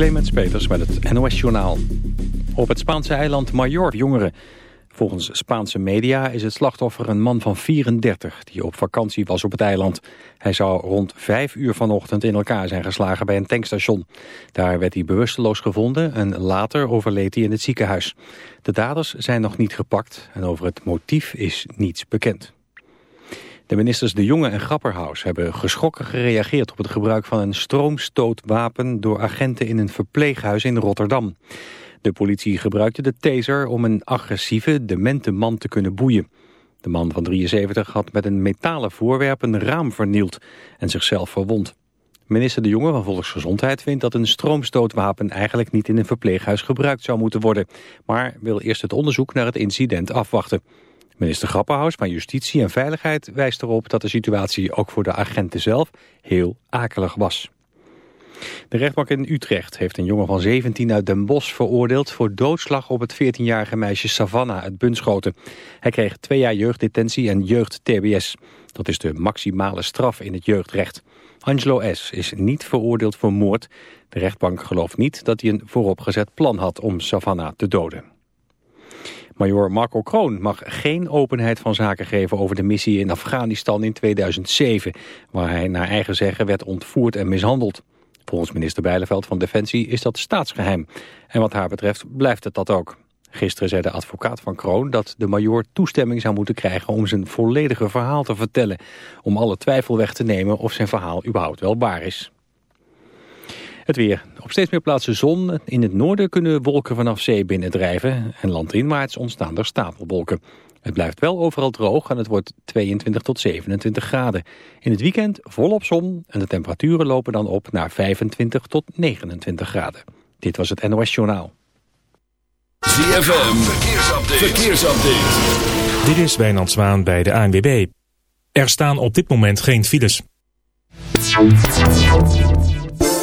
Clemens Peters met het NOS-journaal. Op het Spaanse eiland Major jongeren. Volgens Spaanse media is het slachtoffer een man van 34... die op vakantie was op het eiland. Hij zou rond 5 uur vanochtend in elkaar zijn geslagen bij een tankstation. Daar werd hij bewusteloos gevonden en later overleed hij in het ziekenhuis. De daders zijn nog niet gepakt en over het motief is niets bekend. De ministers De Jonge en Grapperhaus hebben geschrokken gereageerd op het gebruik van een stroomstootwapen door agenten in een verpleeghuis in Rotterdam. De politie gebruikte de taser om een agressieve, demente man te kunnen boeien. De man van 73 had met een metalen voorwerp een raam vernield en zichzelf verwond. Minister De Jonge van Volksgezondheid vindt dat een stroomstootwapen eigenlijk niet in een verpleeghuis gebruikt zou moeten worden, maar wil eerst het onderzoek naar het incident afwachten. Minister Grapperhaus van Justitie en Veiligheid wijst erop dat de situatie ook voor de agenten zelf heel akelig was. De rechtbank in Utrecht heeft een jongen van 17 uit Den Bosch veroordeeld voor doodslag op het 14-jarige meisje Savannah uit Bunschoten. Hij kreeg twee jaar jeugddetentie en jeugd-TBS. Dat is de maximale straf in het jeugdrecht. Angelo S. is niet veroordeeld voor moord. De rechtbank gelooft niet dat hij een vooropgezet plan had om Savannah te doden. Major Marco Kroon mag geen openheid van zaken geven over de missie in Afghanistan in 2007, waar hij naar eigen zeggen werd ontvoerd en mishandeld. Volgens minister Bijleveld van Defensie is dat staatsgeheim. En wat haar betreft blijft het dat ook. Gisteren zei de advocaat van Kroon dat de major toestemming zou moeten krijgen om zijn volledige verhaal te vertellen. Om alle twijfel weg te nemen of zijn verhaal überhaupt wel waar is. Het weer. Op steeds meer plaatsen zon. In het noorden kunnen wolken vanaf zee binnendrijven. En landinwaarts ontstaan er stapelwolken. Het blijft wel overal droog en het wordt 22 tot 27 graden. In het weekend volop zon en de temperaturen lopen dan op naar 25 tot 29 graden. Dit was het NOS Journaal. ZFM, verkeersupdate. verkeersupdate. Dit is Wijnand Zwaan bij de ANWB. Er staan op dit moment geen files.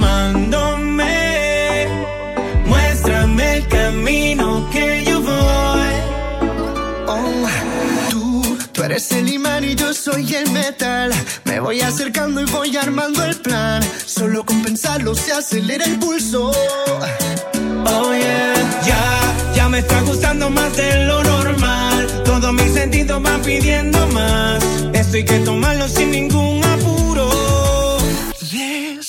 Estaba llamándome. Muéstrame el camino que yo voy. Oh, tú, tú eres el imán y yo soy el metal. Me voy acercando y voy armando el plan. Solo con pensarlo se acelera el pulso. Oh yeah, ya, ya me está gustando más de lo normal. Todos mis sentidos van pidiendo más. Esto hay que tomarlo sin ningún.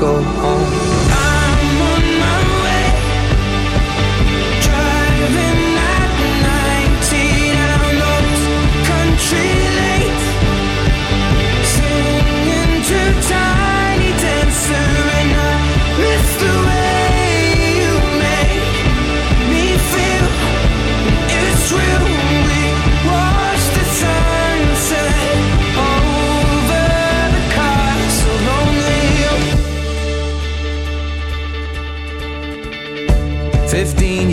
go home.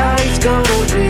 nights go dream.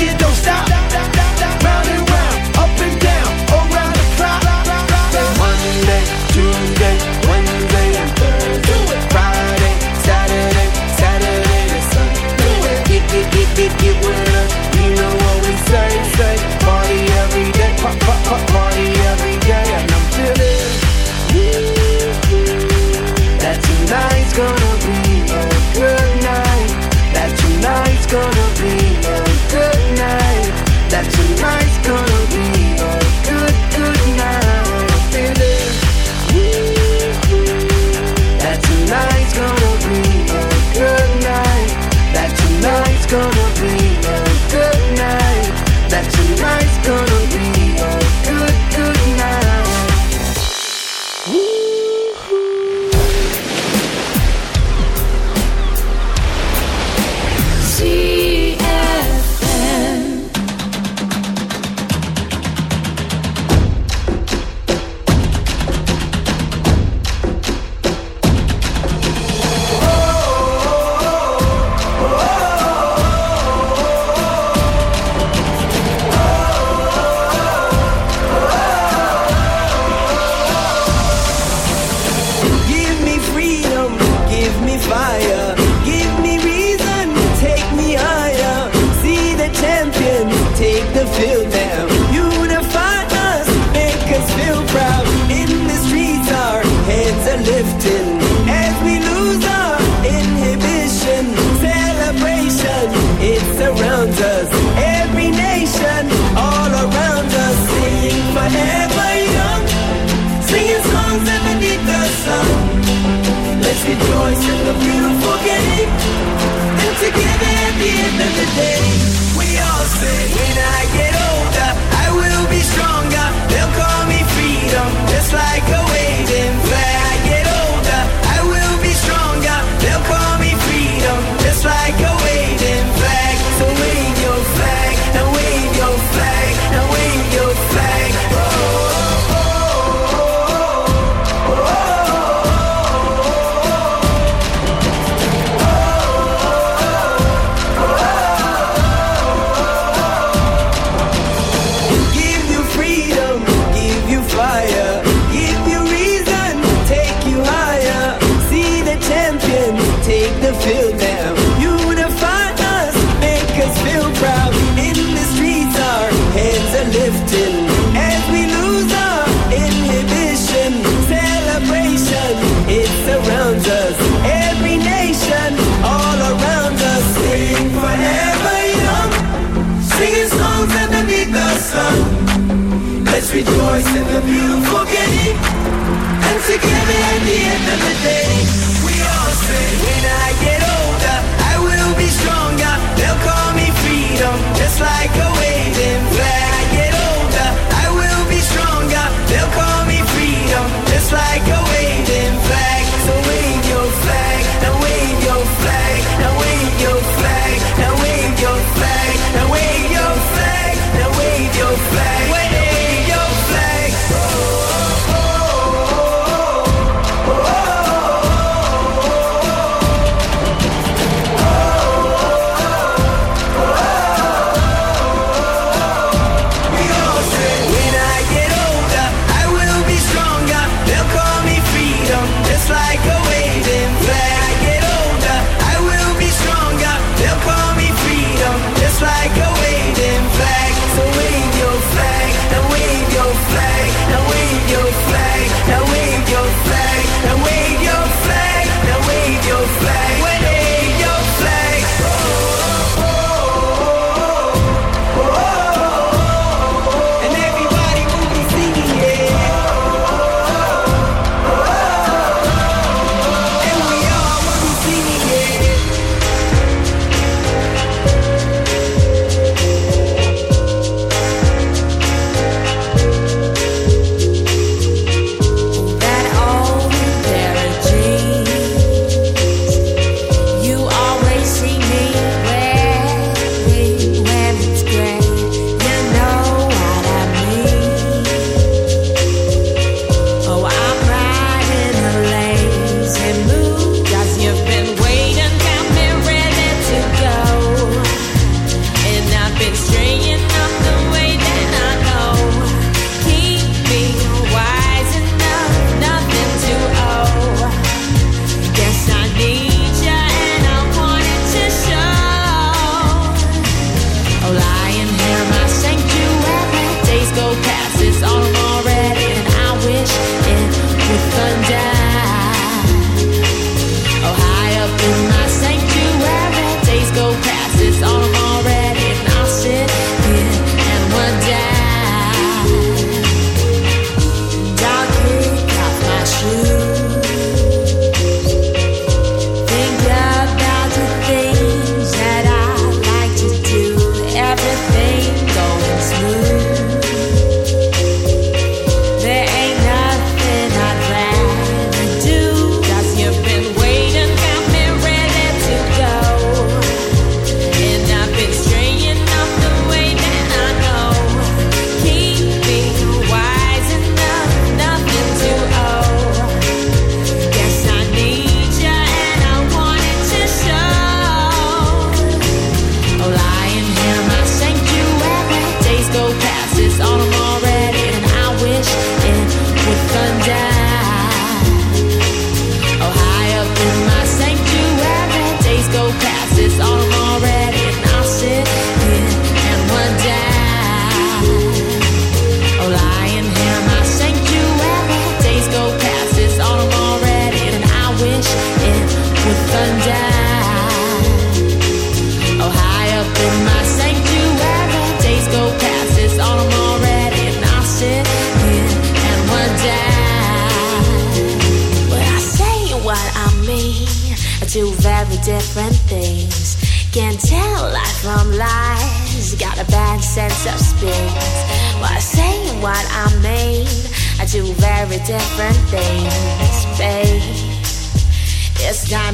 it don't stop. the day, we all when I get older, I will be stronger. They'll call me freedom, just like a wave.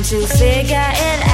To figure it out.